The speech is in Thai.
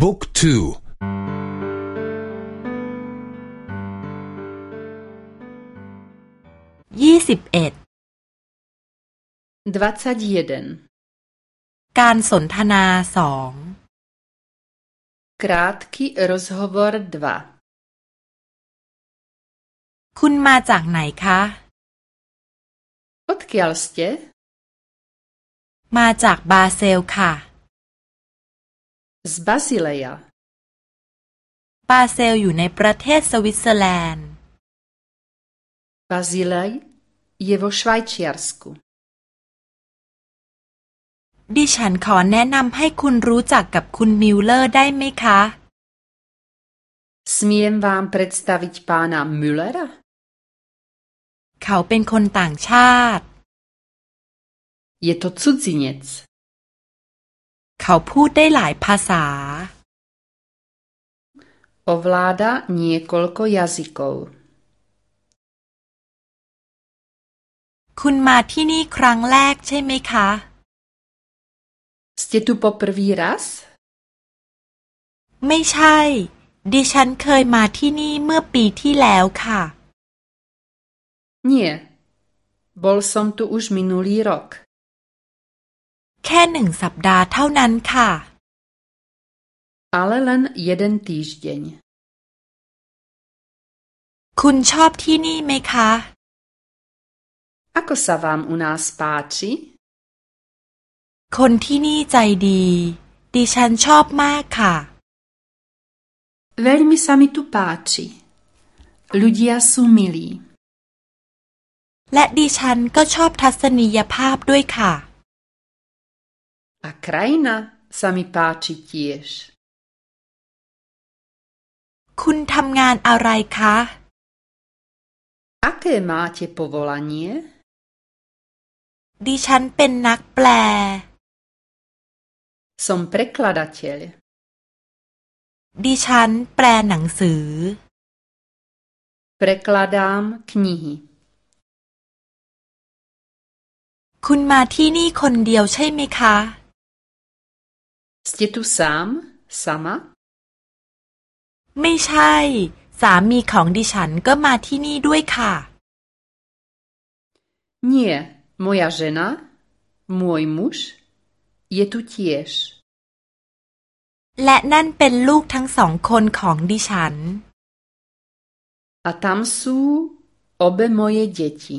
บุ๊กทูยี่สิบเอ็ดการสนทนาสอง Krátký rozhovor 2คุณมาจากไหนคะ Odkiaľ ste? มาจากบาเซลค่ะ Z Basileja บาเซลอยู่ในประเทศสวิตเซอร์แลนด์ Bazilej je vo Švajčiarsku ดิฉันขอแนะนำให้คุณรู้จักกับคุณมิลเลอร์ได้ไหมคะ Smiem vám predstaviť pána Müllera? เขาเป็นคนต่างชาติ Je to cudzinec. เขาพูดได้หลายภาษา Ovláda niekoľko jazykov. คุณมาที่นี่ครั้งแรกใช่ไหมคะ Ste tu poprvý raz? ไม่ใช่ ดิฉันเคยมาที่นี่เมื่อปีที่แล้วค่ะ Nie. Bol som tu už minulý rok. แค่หนึ่งสัปดาห์เท่านั้นค่ะ Ale len jeden týždeň. คุณชอบที่นี่ไหมคะ Ako sa vám u nás páči? คนที่นี่ใจดี ดิฉันชอบมากค่ะ Veľmi sa mi tu páči. Ľudia sú milí. และดิฉันก็ชอบทัศนียภาพด้วยค่ะ A krajina sa mi páči tiež. คุณทำงานอะไรคะ Aké máte povolanie? ดิฉันเป็นนักแปล Som prekladateľ. ดิฉันแปลหนังสือ Prekladám knihy. คุณมาที่นี่คนเดียวใช่ไหมคะ Ste tu sám? Sama? ไม่ใช่ สามีของดิฉันก็มาที่นี่ด้วยค่ะ Nie. Moja žena, môj muž, je tu tiež. และนั่นเป็นลูกทั้งสองคนของดิฉัน A tam sú obe moje deti.